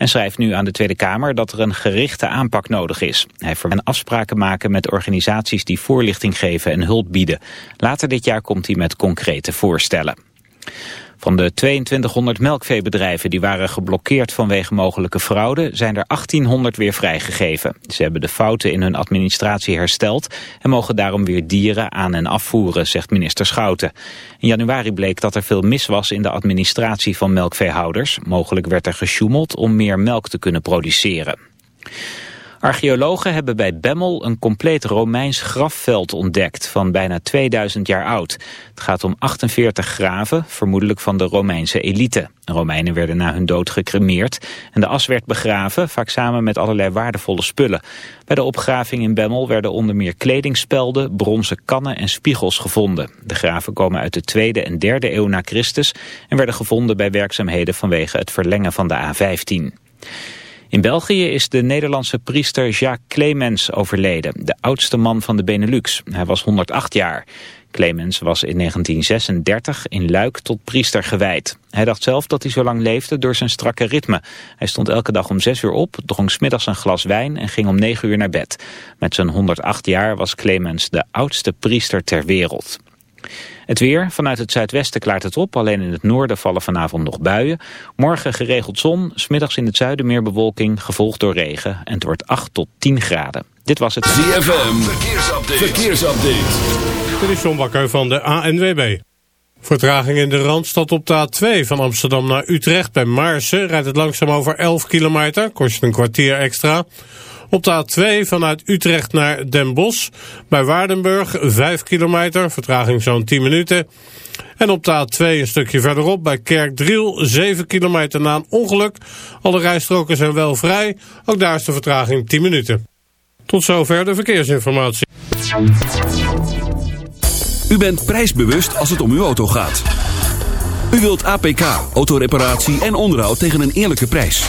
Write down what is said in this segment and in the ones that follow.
en schrijft nu aan de Tweede Kamer dat er een gerichte aanpak nodig is. Hij verwendt afspraken maken met organisaties die voorlichting geven en hulp bieden. Later dit jaar komt hij met concrete voorstellen. Van de 2200 melkveebedrijven die waren geblokkeerd vanwege mogelijke fraude zijn er 1800 weer vrijgegeven. Ze hebben de fouten in hun administratie hersteld en mogen daarom weer dieren aan en afvoeren, zegt minister Schouten. In januari bleek dat er veel mis was in de administratie van melkveehouders. Mogelijk werd er gesjoemeld om meer melk te kunnen produceren. Archeologen hebben bij Bemmel een compleet Romeins grafveld ontdekt van bijna 2000 jaar oud. Het gaat om 48 graven, vermoedelijk van de Romeinse elite. Romeinen werden na hun dood gecremeerd en de as werd begraven, vaak samen met allerlei waardevolle spullen. Bij de opgraving in Bemmel werden onder meer kledingspelden, bronzen kannen en spiegels gevonden. De graven komen uit de tweede en derde eeuw na Christus en werden gevonden bij werkzaamheden vanwege het verlengen van de A15. In België is de Nederlandse priester Jacques Clemens overleden, de oudste man van de Benelux. Hij was 108 jaar. Clemens was in 1936 in Luik tot priester gewijd. Hij dacht zelf dat hij zo lang leefde door zijn strakke ritme. Hij stond elke dag om 6 uur op, dronk smiddags een glas wijn en ging om 9 uur naar bed. Met zijn 108 jaar was Clemens de oudste priester ter wereld. Het weer, vanuit het zuidwesten klaart het op. Alleen in het noorden vallen vanavond nog buien. Morgen geregeld zon, smiddags in het zuiden meer bewolking, gevolgd door regen. En het wordt 8 tot 10 graden. Dit was het... ZFM, verkeersupdate. verkeersupdate. Dit is John Bakker van de ANWB. Vertraging in de Randstad op de A2 van Amsterdam naar Utrecht bij Maarsen rijdt het langzaam over 11 kilometer, kost je een kwartier extra. Op de A2 vanuit Utrecht naar Den Bosch. Bij Waardenburg 5 kilometer, vertraging zo'n 10 minuten. En op de A2 een stukje verderop bij Kerkdriel 7 kilometer na een ongeluk. Alle rijstroken zijn wel vrij, ook daar is de vertraging 10 minuten. Tot zover de verkeersinformatie. U bent prijsbewust als het om uw auto gaat. U wilt APK, autoreparatie en onderhoud tegen een eerlijke prijs.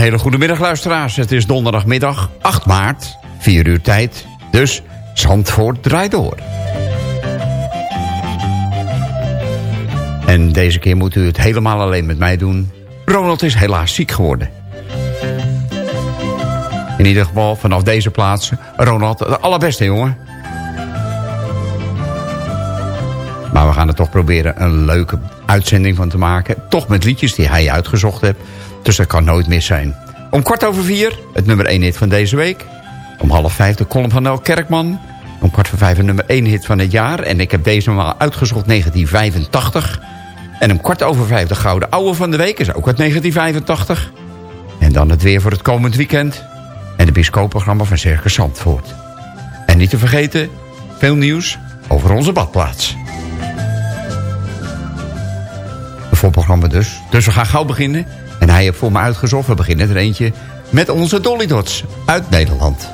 hele goede middag luisteraars. Het is donderdagmiddag 8 maart, 4 uur tijd. Dus Zandvoort draait door. En deze keer moet u het helemaal alleen met mij doen. Ronald is helaas ziek geworden. In ieder geval vanaf deze plaats. Ronald, het allerbeste jongen. Maar we gaan er toch proberen een leuke uitzending van te maken. Toch met liedjes die hij uitgezocht heeft. Dus dat kan nooit mis zijn. Om kwart over vier, het nummer 1 hit van deze week. Om half vijf de column van Nel Kerkman. Om kwart voor vijf een nummer 1 hit van het jaar. En ik heb deze maar uitgezocht 1985. En om kwart over vijf de Gouden Ouwe van de Week. Is ook uit 1985. En dan het weer voor het komend weekend. En het biscoopprogramma van Circus Zandvoort. En niet te vergeten, veel nieuws over onze badplaats. Een vol programma dus. Dus we gaan gauw beginnen. En hij heeft voor me uitgezocht. We beginnen er eentje met onze Dolly Dots uit Nederland.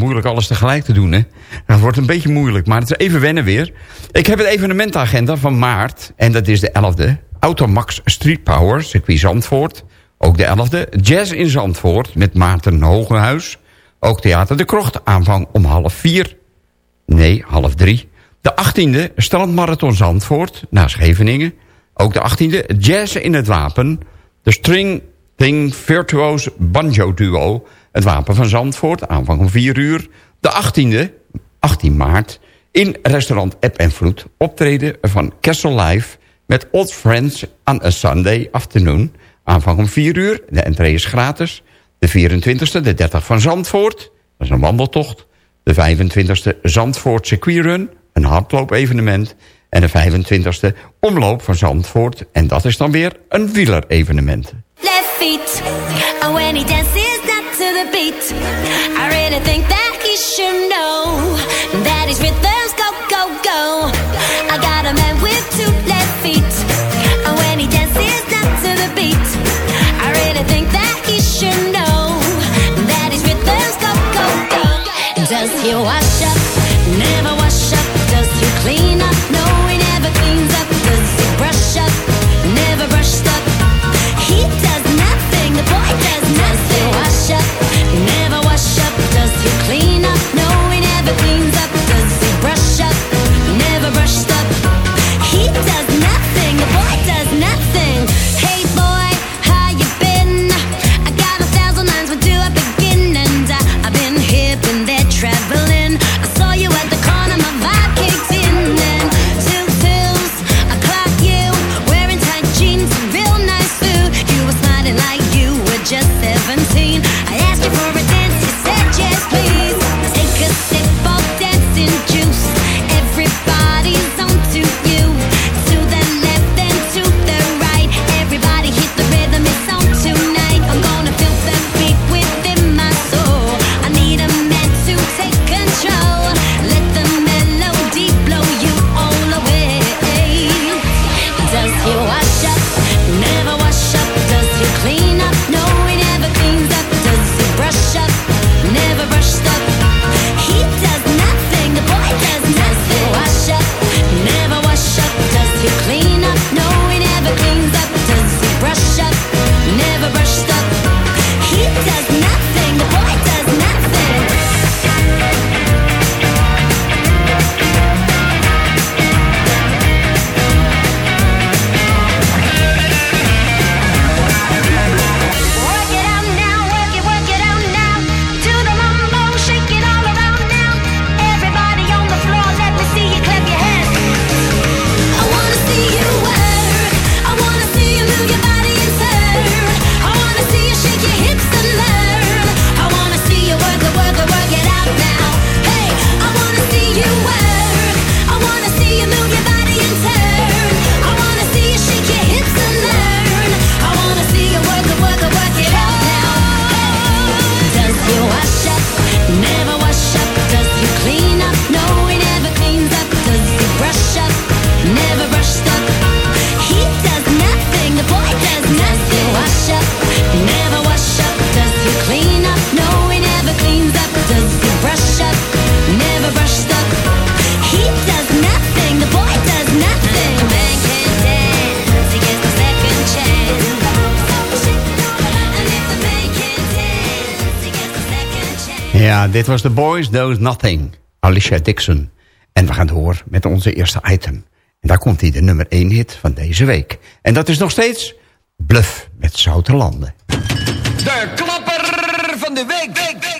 Moeilijk alles tegelijk te doen, hè. Het wordt een beetje moeilijk, maar het is even wennen weer. Ik heb het evenementagenda van maart, en dat is de 11e. Automax Street Power, circuit Zandvoort. Ook de 11e. Jazz in Zandvoort met Maarten Hogenhuis. Ook Theater de Krocht, aanvang om half vier. Nee, half drie. De 18e, Strandmarathon Zandvoort, naar Scheveningen. Ook de 18e, Jazz in het Wapen. De String Thing Virtuoos Banjo Duo. Het Wapen van Zandvoort, aanvang om 4 uur. De 18e, 18 maart, in restaurant App en Vloed. Optreden van Castle Live met Old Friends on a Sunday afternoon. Aanvang om 4 uur, de entree is gratis. De 24e, de 30 van Zandvoort, dat is een wandeltocht. De 25e Zandvoort Circuit Run, een hardloop-evenement. En de 25e Omloop van Zandvoort. En dat is dan weer een wielerevenement. left feet. When he dances beat, I really think that he should know was The Boys Knows Nothing. Alicia Dixon. En we gaan door met onze eerste item. En daar komt hij, de nummer 1 hit van deze week. En dat is nog steeds Bluff met Zoute Landen. De klapper van de week. week, week,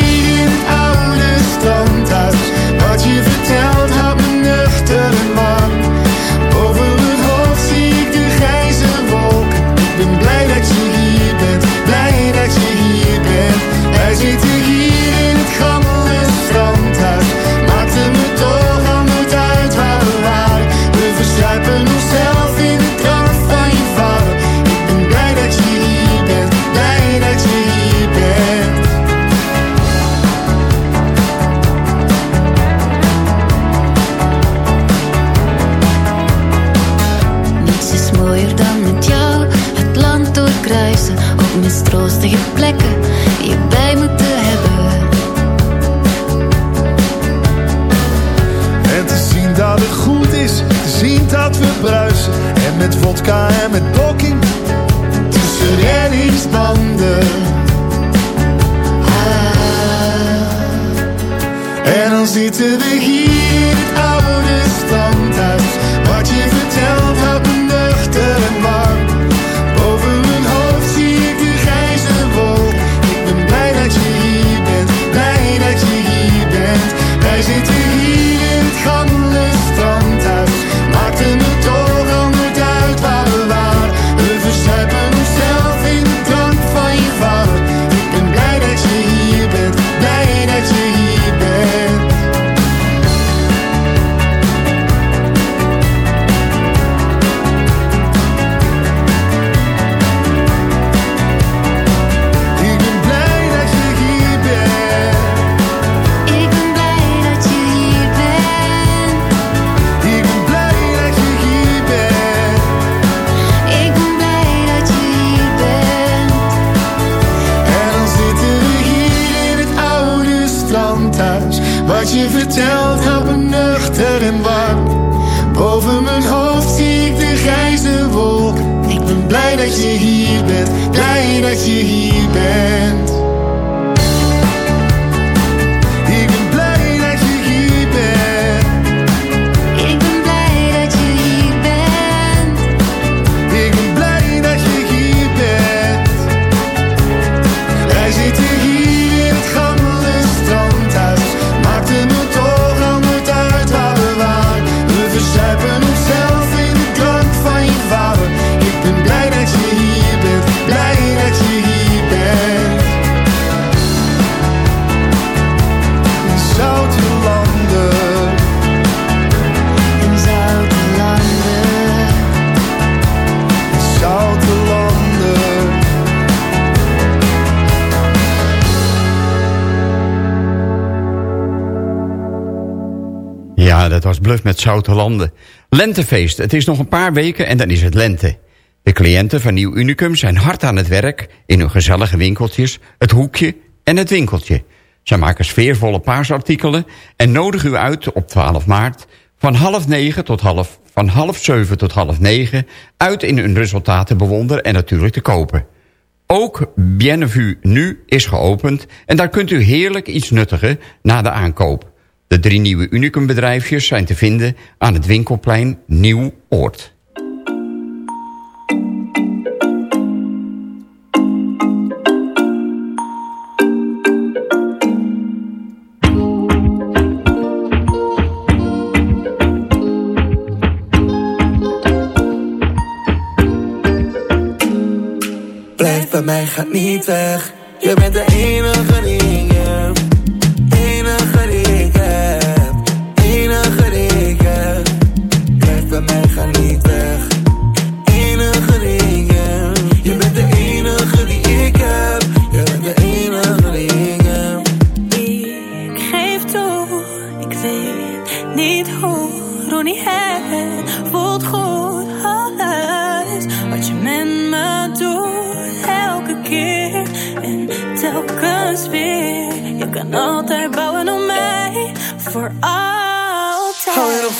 vodka en met he bears. Zoute Landen. Lentefeest. Het is nog een paar weken en dan is het lente. De cliënten van Nieuw Unicum zijn hard aan het werk... in hun gezellige winkeltjes, het hoekje en het winkeltje. Zij maken sfeervolle paarsartikelen... en nodigen u uit op 12 maart van half negen tot half... van half zeven tot half negen... uit in hun resultaten bewonderen en natuurlijk te kopen. Ook Bienvenue Nu is geopend... en daar kunt u heerlijk iets nuttigen na de aankoop. De drie nieuwe Unicum-bedrijfjes zijn te vinden aan het winkelplein Nieuw Oord. Blijf bij mij, gaat niet weg. Je bent de enige niet.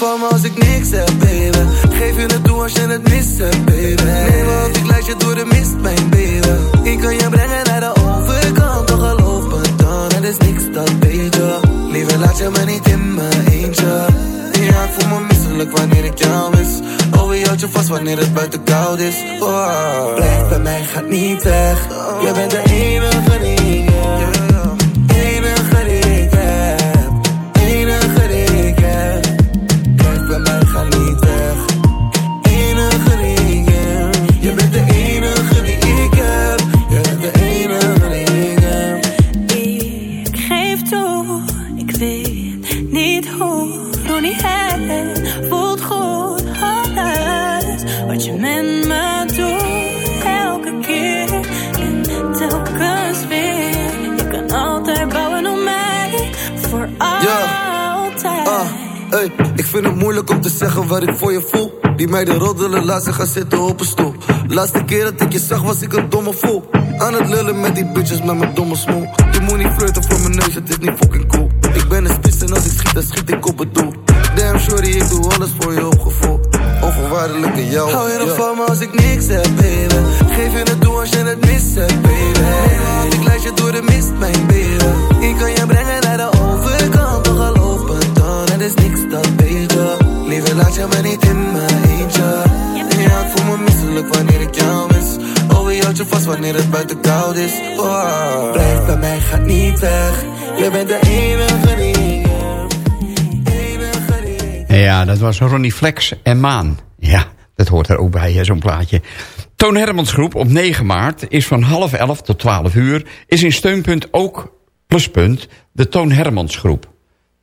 van me als ik niks heb, baby. Geef je het toe als je het mist hebt, baby. Nee, want ik leid je door de mist, mijn baby. Ik kan je brengen naar de overkant Toch geloof me dan, het is niks dat beter. Liever laat je me niet in mijn eentje. Ja, ik voel me misselijk wanneer ik jou mis. Oh, je houdt je vast wanneer het buiten koud is. Oh. Blijf bij mij, gaat niet weg. Je bent de enige die moeilijk om te zeggen wat ik voor je voel. Die mij de roddelen, laat ze gaan zitten op een stoel. Laatste keer dat ik je zag, was ik een domme voel. Aan het lullen met die bitches met mijn domme smoel. Je moet niet flirten voor mijn neus, het is niet fucking cool. Ik ben een spits en als ik schiet, dan schiet ik op het doel. Damn, sorry, ik doe alles voor je opgevoel. Onvoorwaardelijk in jou. Hou je nog van als ik niks heb, baby? Geef je het toe als je het mist hebt, baby. Ik leid je door de mist, mijn baby. Ik kan je brengen naar de overkant, toch al lopen. dan, er is niks dan. Liever laat je me niet in mijn eentje. Ja, ik voel me misselijk wanneer ik jou mis. Oh, wie houdt je vast wanneer het buiten koud is? Oh. Blijf bij mij, gaat niet weg. Je bent de enige die. Ja, dat was Ronnie Flex en Maan. Ja, dat hoort er ook bij, zo'n plaatje. Toon Hermans groep op 9 maart is van half 11 tot 12 uur... is in steunpunt ook pluspunt de Toon Hermans groep.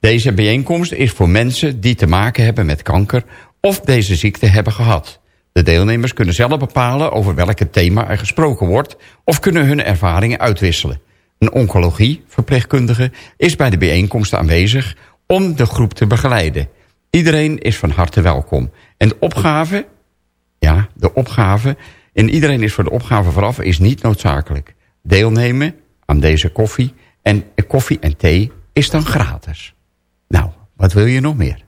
Deze bijeenkomst is voor mensen die te maken hebben met kanker... of deze ziekte hebben gehad. De deelnemers kunnen zelf bepalen over welke thema er gesproken wordt... of kunnen hun ervaringen uitwisselen. Een oncologie-verpleegkundige is bij de bijeenkomst aanwezig... om de groep te begeleiden. Iedereen is van harte welkom. En de opgave, ja, de opgave... en iedereen is voor de opgave vooraf, is niet noodzakelijk. Deelnemen aan deze koffie en koffie en thee is dan gratis. Wat wil je nog meer?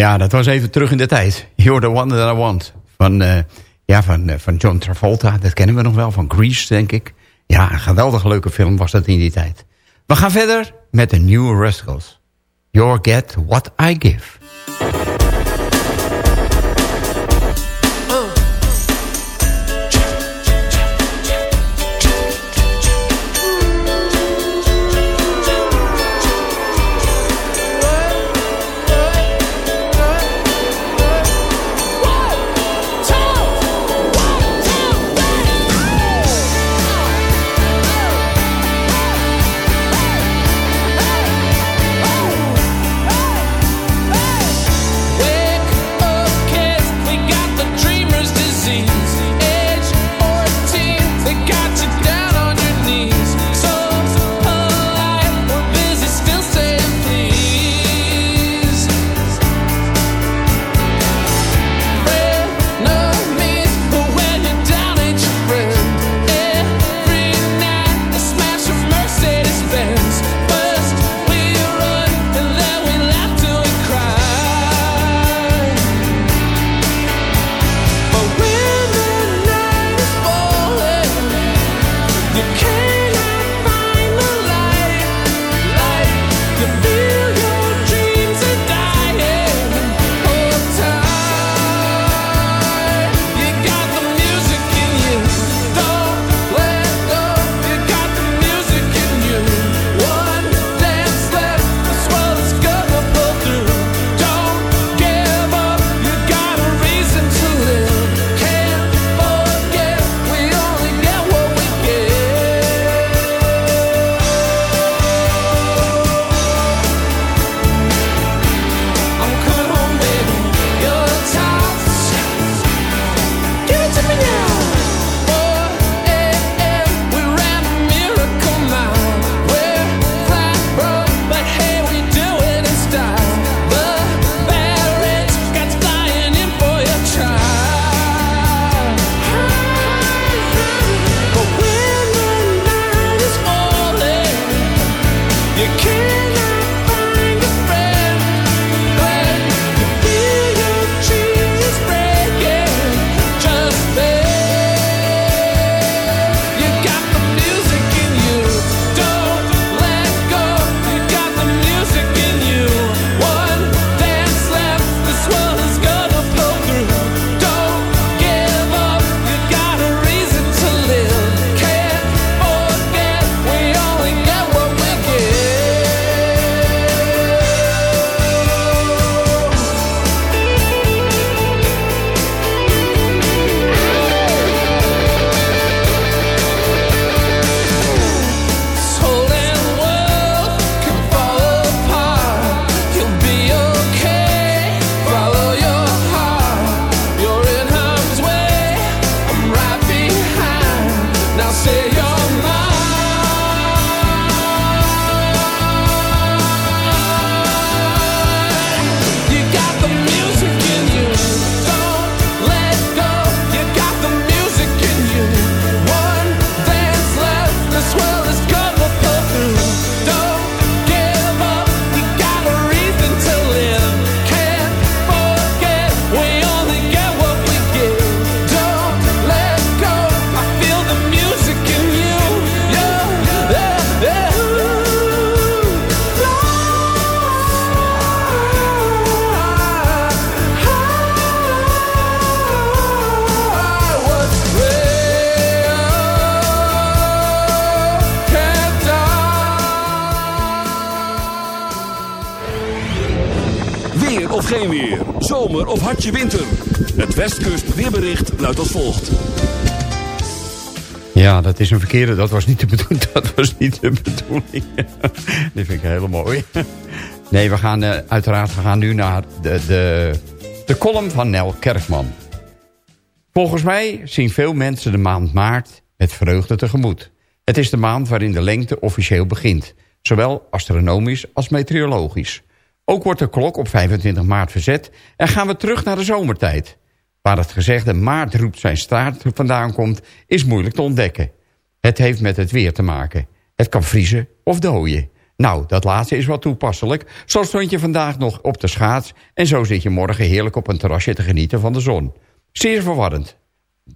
Ja, dat was even terug in de tijd. You're the one that I want. Van, eh, ja, van, eh, van John Travolta. Dat kennen we nog wel. Van Grease, denk ik. Ja, een geweldig leuke film was dat in die tijd. We gaan verder met de New Rascals. You'll get what I give. Is een verkeerde. Dat was niet de bedoeling. Dat was niet de bedoeling. Die vind ik heel mooi. Nee, we gaan eh, uiteraard we gaan nu naar de, de, de column van Nel Kerkman. Volgens mij zien veel mensen de maand maart met vreugde tegemoet. Het is de maand waarin de lengte officieel begint. Zowel astronomisch als meteorologisch. Ook wordt de klok op 25 maart verzet en gaan we terug naar de zomertijd. Waar het gezegde maart roept zijn staart vandaan komt, is moeilijk te ontdekken. Het heeft met het weer te maken. Het kan vriezen of dooien. Nou, dat laatste is wat toepasselijk. Zo stond je vandaag nog op de schaats... en zo zit je morgen heerlijk op een terrasje te genieten van de zon. Zeer verwarrend.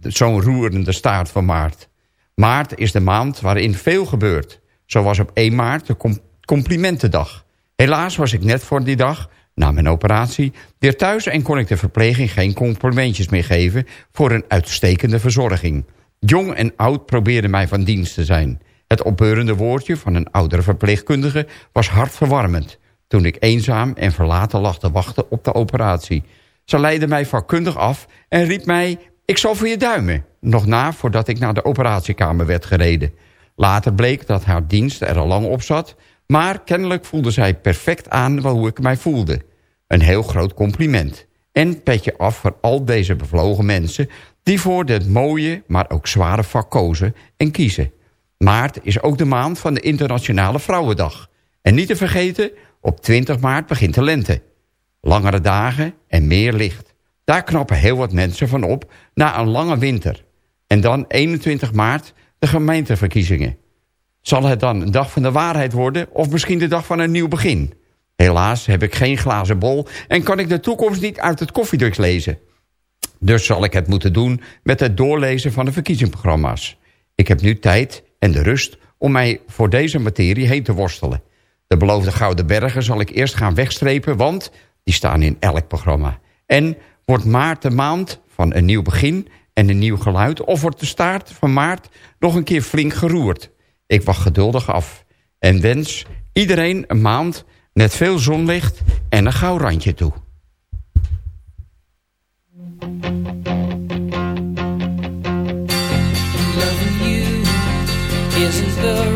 Zo'n roerende staart van maart. Maart is de maand waarin veel gebeurt. Zo was op 1 maart de com- complimentendag. Helaas was ik net voor die dag, na mijn operatie, weer thuis... en kon ik de verpleging geen complimentjes meer geven... voor een uitstekende verzorging. Jong en oud probeerden mij van dienst te zijn. Het opbeurende woordje van een oudere verpleegkundige was hartverwarmend... toen ik eenzaam en verlaten lag te wachten op de operatie. Ze leidde mij vakkundig af en riep mij... ik zal voor je duimen, nog na voordat ik naar de operatiekamer werd gereden. Later bleek dat haar dienst er al lang op zat... maar kennelijk voelde zij perfect aan hoe ik mij voelde. Een heel groot compliment. En petje af voor al deze bevlogen mensen... die voor dit mooie, maar ook zware vak kozen en kiezen. Maart is ook de maand van de Internationale Vrouwendag. En niet te vergeten, op 20 maart begint de lente. Langere dagen en meer licht. Daar knappen heel wat mensen van op na een lange winter. En dan 21 maart de gemeenteverkiezingen. Zal het dan een dag van de waarheid worden of misschien de dag van een nieuw begin? Helaas heb ik geen glazen bol en kan ik de toekomst niet uit het koffiedrugs lezen. Dus zal ik het moeten doen met het doorlezen van de verkiezingsprogramma's. Ik heb nu tijd en de rust om mij voor deze materie heen te worstelen. De beloofde Gouden Bergen zal ik eerst gaan wegstrepen, want die staan in elk programma. En wordt maart de maand van een nieuw begin en een nieuw geluid... of wordt de staart van maart nog een keer flink geroerd? Ik wacht geduldig af en wens iedereen een maand met veel zonlicht en een gauw randje toe. The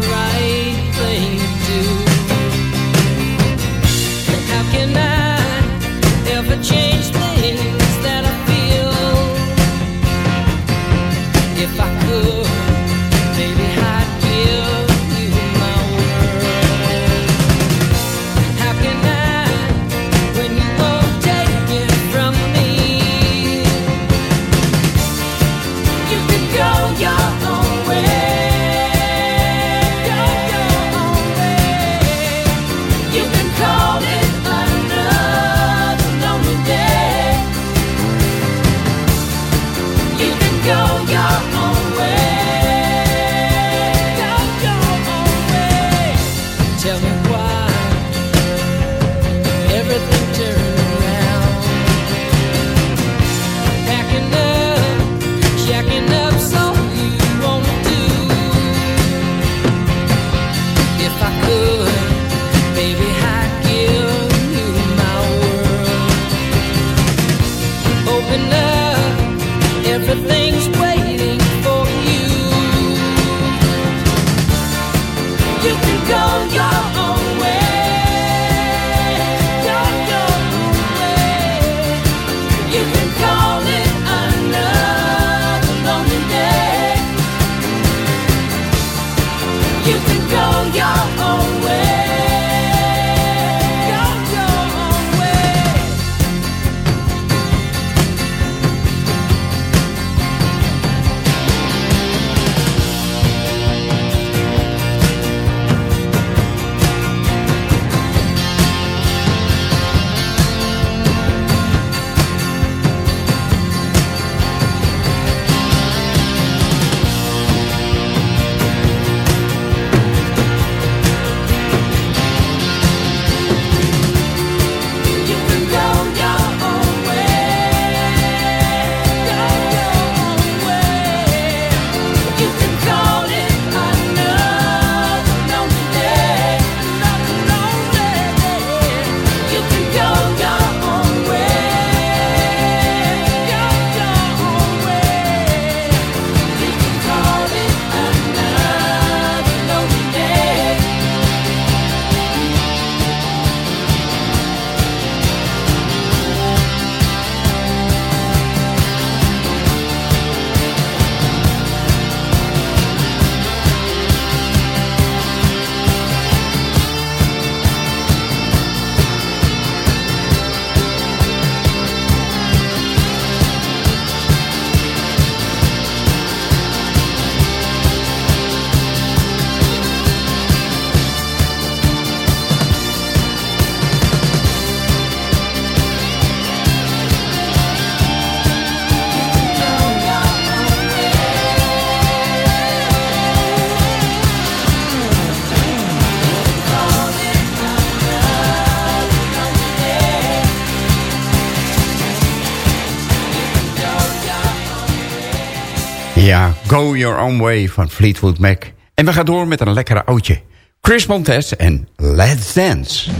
Go Your Own Way van Fleetwood Mac. En we gaan door met een lekkere oudje. Chris Montes en Let's Dance.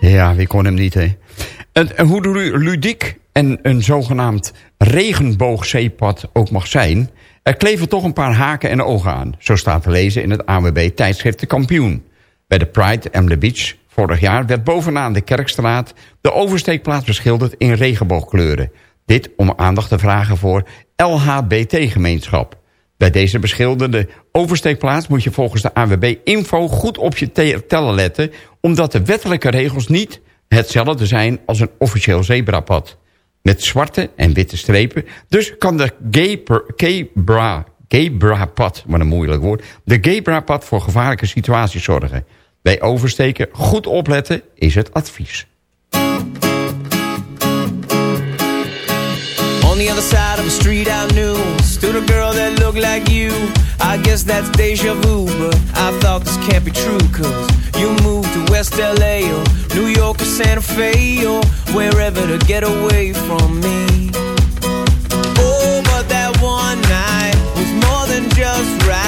Ja, wie kon hem niet, hè? En, hoe lu- ludiek en een zogenaamd regenboogzeepad ook mag zijn... er kleven toch een paar haken en ogen aan. Zo staat te lezen in het AWB tijdschrift De Kampioen. Bij de Pride the Beach vorig jaar werd bovenaan de Kerkstraat... de oversteekplaats beschilderd in regenboogkleuren. Dit om aandacht te vragen voor LHBT-gemeenschap. Bij deze beschilderde oversteekplaats moet je volgens de AWB Info goed op je te- tellen letten... omdat de wettelijke regels niet hetzelfde zijn als een officieel zebrapad. Met zwarte en witte strepen. Dus kan de gay-bra gay-bra-pad, wat een moeilijk woord... de gay-bra-pad voor gevaarlijke situaties zorgen. Bij oversteken goed opletten is het advies. On the other side of the street I knew Stood the girl that looked like you. I guess that's deja vu But I thought this can't be true Cause you moved to West LA Or New York or Santa Fe Or wherever to get away from me. Oh, but that one night Was more than just right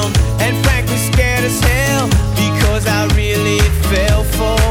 for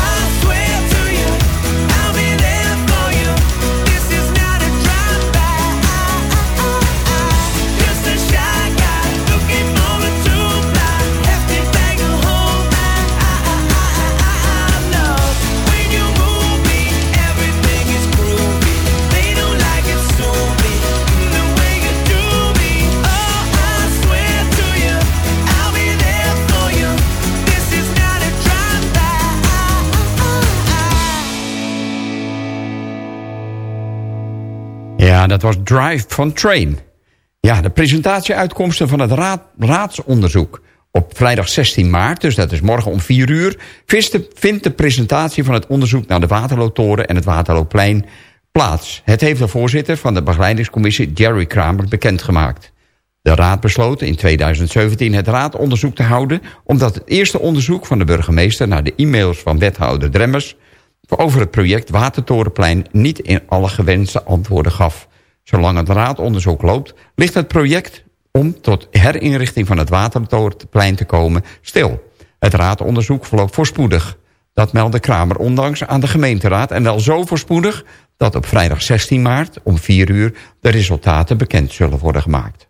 dat was Drive van Train. Ja, de presentatieuitkomsten van het raad, raadsonderzoek. Op vrijdag 16 maart, dus dat is morgen om 4 uur... vindt de, presentatie van het onderzoek naar de Waterlootoren en het Waterlooplein plaats. Het heeft de voorzitter van de begeleidingscommissie Jerry Kramer bekendgemaakt. De raad besloot in 2017 het raadonderzoek te houden... omdat het eerste onderzoek van de burgemeester naar de e-mails van wethouder Dremmers over het project Watertorenplein niet in alle gewenste antwoorden gaf. Zolang het raadonderzoek loopt, ligt het project om tot herinrichting van het Watertorenplein te komen stil. Het raadonderzoek verloopt voorspoedig. Dat meldde Kramer ondanks aan de gemeenteraad en wel zo voorspoedig dat op vrijdag 16 maart om 4 uur de resultaten bekend zullen worden gemaakt.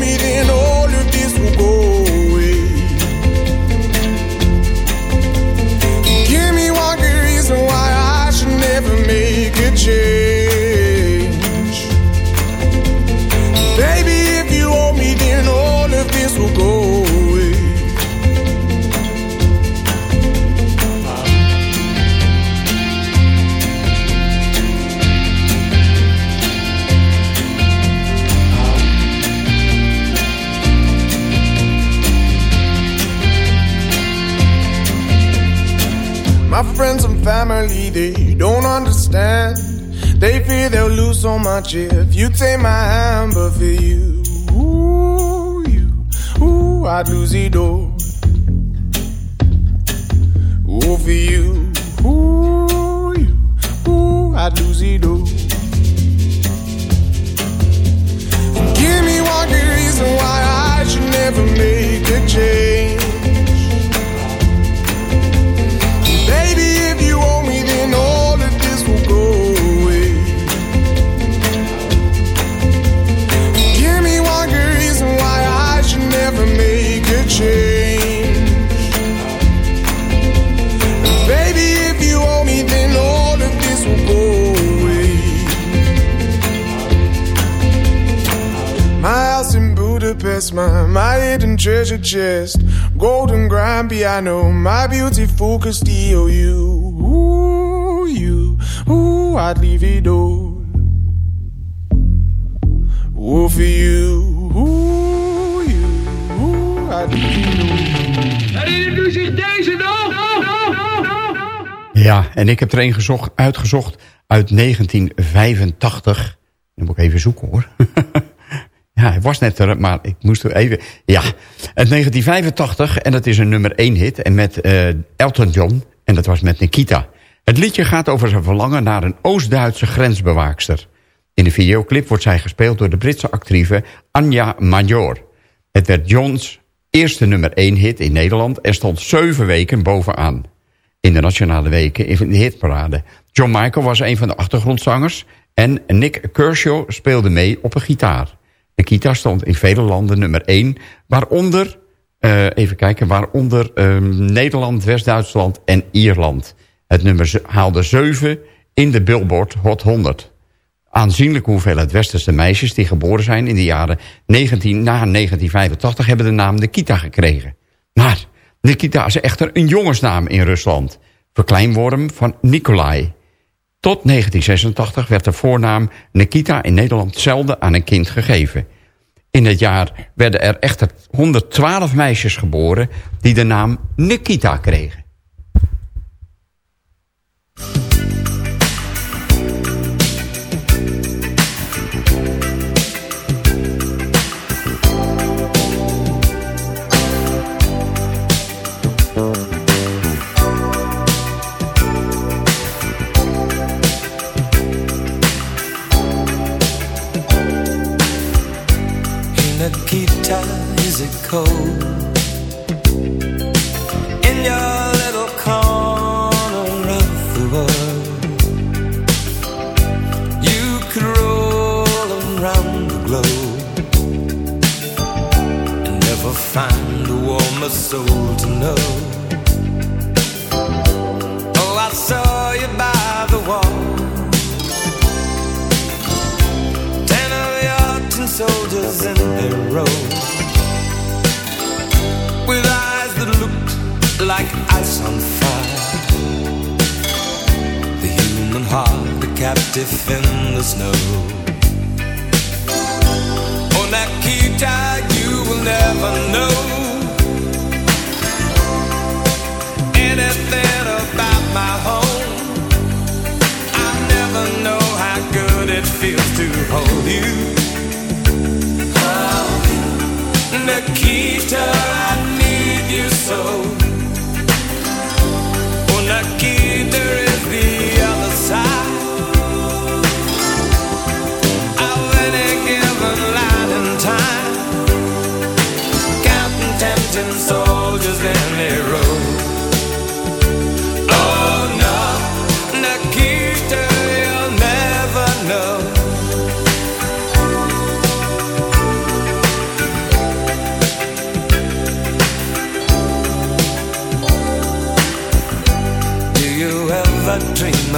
Me, then all of this will go understand. They fear they'll lose so much if you take my hand, but for you, ooh, you, ooh, I'd lose it all. Ooh, for you, ooh, you, ooh, I'd lose it all. Give me one good reason why I should never make a change. Baby, if you owe me, then all never make a change. Baby, if you owe me, then all of this will go away. My house in Budapest, my, my hidden treasure chest, golden grand piano, my beautiful Castillo, you, you, I'd leave it all. Ooh, for you, Ja, en ik heb er een gezocht, uitgezocht uit 1985. Dan moet ik even zoeken hoor. ja, hij was net er, maar ik moest er even... Ja, uit 1985 en dat is een nummer 1 hit. En met eh, Elton John en dat was met Nikita. Het liedje gaat over zijn verlangen naar een Oost-Duitse grensbewaakster. In de videoclip wordt zij gespeeld door de Britse actrice Anja Major. Het werd Johns eerste nummer 1 hit in Nederland... en stond zeven weken bovenaan in de nationale weken in de hitparade. John Michael was een van de achtergrondzangers... en Nick Kershaw speelde mee op een gitaar. De gitaar stond in vele landen nummer 1... waaronder, eh, even kijken, waaronder eh, Nederland, West-Duitsland en Ierland. Het nummer haalde 7 in de Billboard Hot 100. Aanzienlijke hoeveelheid westerse meisjes die geboren zijn in de jaren 19, na 1985 hebben de naam Nikita gekregen. Maar Nikita is echter een jongensnaam in Rusland. Verkleinworm van Nikolai. Tot 1986 werd de voornaam Nikita in Nederland zelden aan een kind gegeven. In het jaar werden er echter 112 meisjes geboren die de naam Nikita kregen. A soul to know. Oh, I saw you by the wall. Ten of your tin soldiers in their row With eyes that looked like ice on fire The human heart, a captive in the snow Oh, Nikita, you will never know my home I'll never know how good it feels to hold you oh, Nikita, I need you so.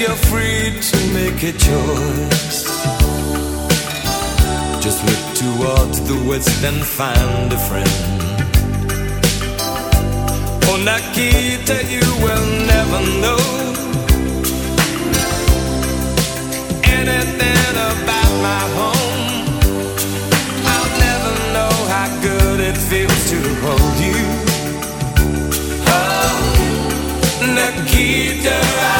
You're free to make a choice, just look towards the west and find a friend. On Oh, Nikita, you will never know anything about my home. I'll never know how good it feels to hold you. Oh, Nikita, I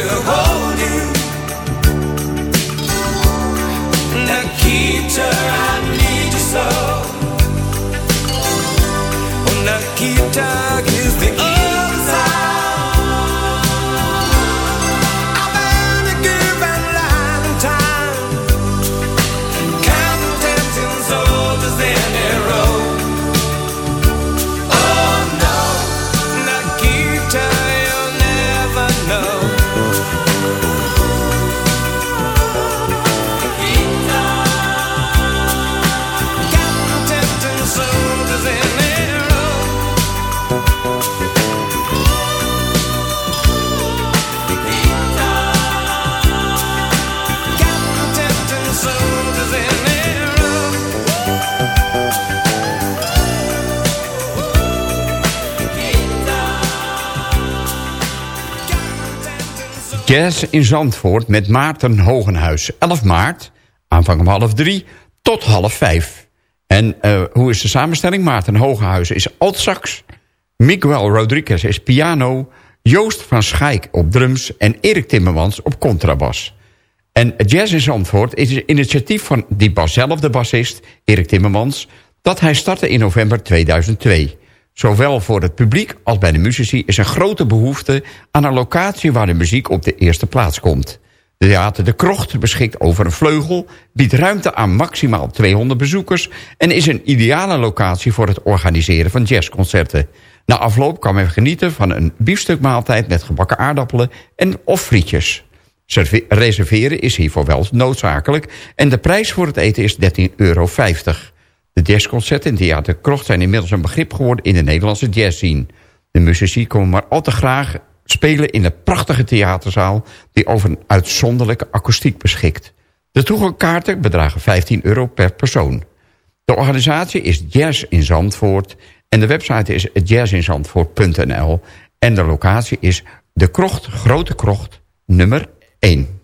to hold Jazz in Zandvoort met Maarten Hogenhuis. 11 maart, aanvang om half drie tot half vijf. En eh, hoe is de samenstelling? Maarten Hogenhuis is altsax. Miguel Rodriguez is piano. Joost van Schaik op drums. En Erik Timmermans op contrabas. En Jazz in Zandvoort is een initiatief van die zelf, de bassist, Erik Timmermans... dat hij startte in november 2002. Zowel voor het publiek als bij de muzici is een grote behoefte... aan een locatie waar de muziek op de eerste plaats komt. De Theater De Krocht beschikt over een vleugel... biedt ruimte aan maximaal 200 bezoekers... en is een ideale locatie voor het organiseren van jazzconcerten. Na afloop kan men genieten van een biefstukmaaltijd... met gebakken aardappelen en of frietjes. Serve- reserveren is hiervoor wel noodzakelijk... en de prijs voor het eten is 13,50 euro. De jazzconcerten in Theater Krocht zijn inmiddels een begrip geworden... in de Nederlandse jazzscene. De muzici komen maar al te graag spelen in de prachtige theaterzaal... die over een uitzonderlijke akoestiek beschikt. De toegangkaarten bedragen 15 euro per persoon. De organisatie is Jazz in Zandvoort... en de website is jazzinzandvoort.nl... en de locatie is De Krocht, Grote Krocht, nummer 1.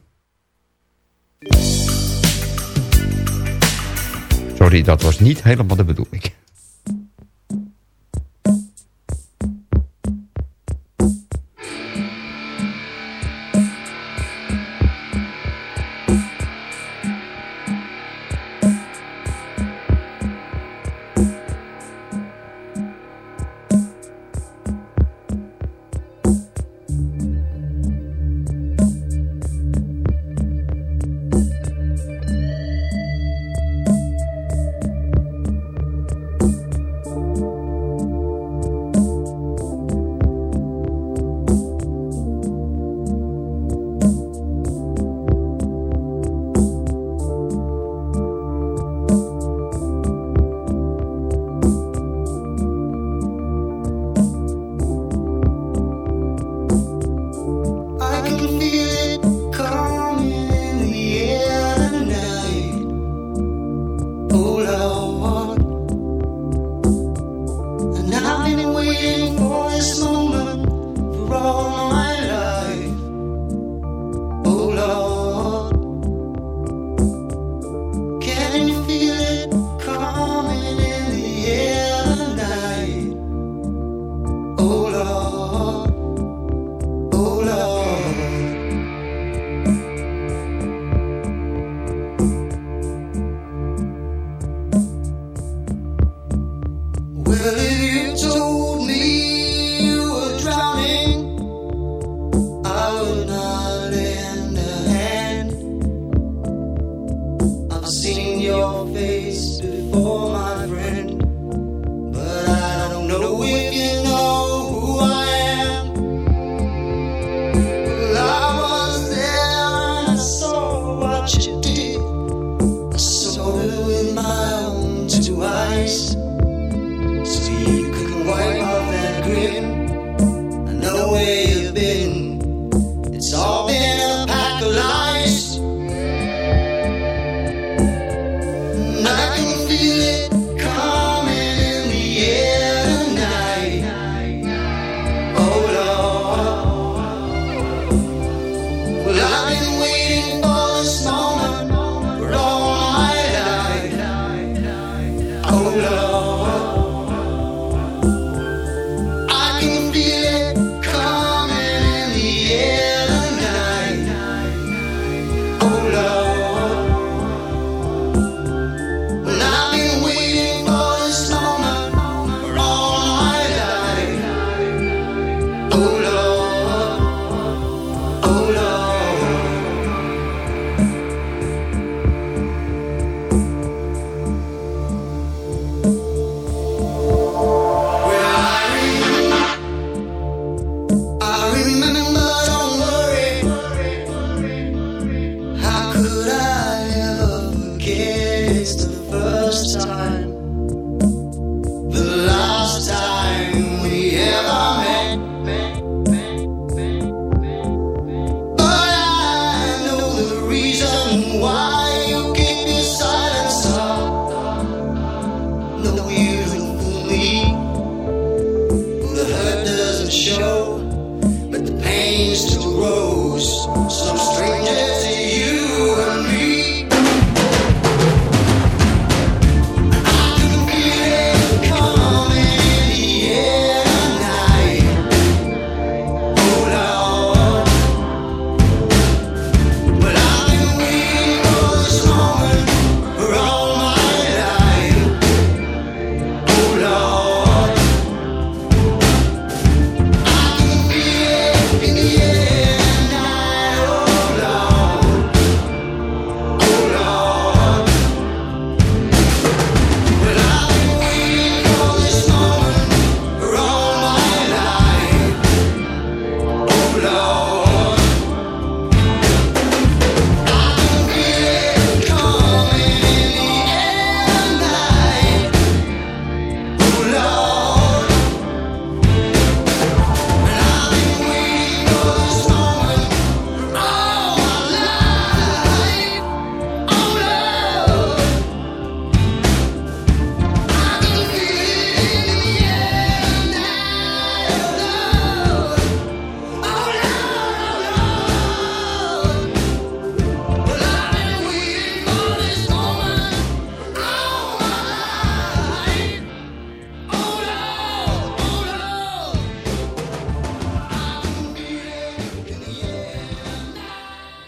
Sorry, dat was niet helemaal de bedoeling.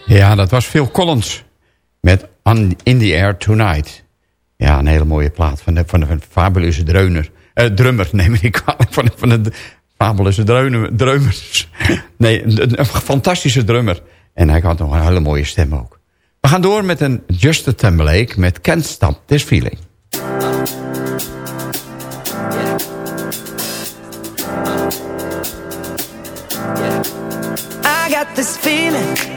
Ja, dat was Phil Collins met In The Air Tonight. Ja, een hele mooie plaat van de, van de fabuleuze dreuner. Eh, drummer, neem niet kwalijk. Van de, van de fabuleuze dreuner, drummers. Nee, een, een fantastische drummer. En hij had nog een hele mooie stem ook. We gaan door met een Justin Timberlake met Can't Stop This Feeling. I got this feeling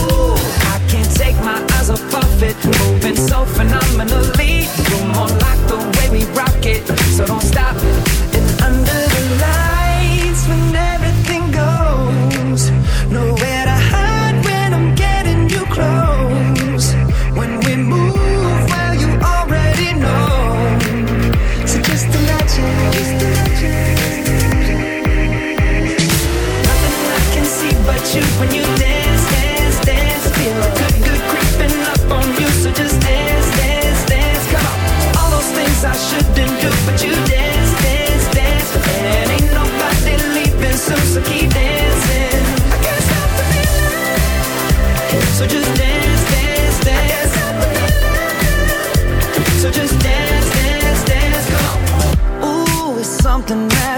eyes it, moving so phenomenally. You're more like the way we rock it, so don't stop. And under the lights, when everything goes, nowhere to hide when I'm getting you close. When we move, well, you already know. So just imagine. Nothing I can see but you when you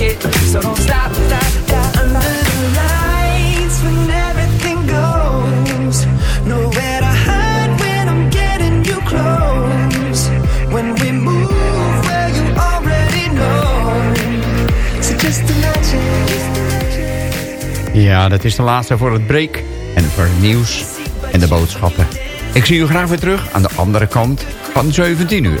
it, so don't stop, stop, stop. Under the lights when everything goes, nowhere to hide when I'm getting you close. When we move, you already know. So just imagine. Ja, dat is de laatste voor het break. En voor het nieuws en de boodschappen. Ik zie u graag weer terug aan de andere kant van 17 uur.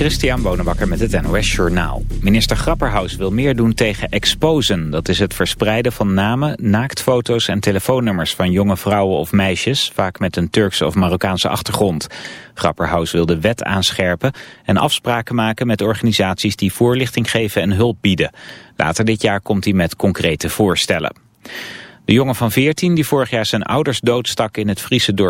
Christian Bonenbakker met het NOS Journaal. Minister Grapperhaus wil meer doen tegen exposen. Dat is het verspreiden van namen, naaktfoto's en telefoonnummers van jonge vrouwen of meisjes, vaak met een Turkse of Marokkaanse achtergrond. Grapperhaus wil de wet aanscherpen en afspraken maken met organisaties die voorlichting geven en hulp bieden. Later dit jaar komt hij met concrete voorstellen. De jongen van 14 die vorig jaar zijn ouders doodstak in het Friese dorp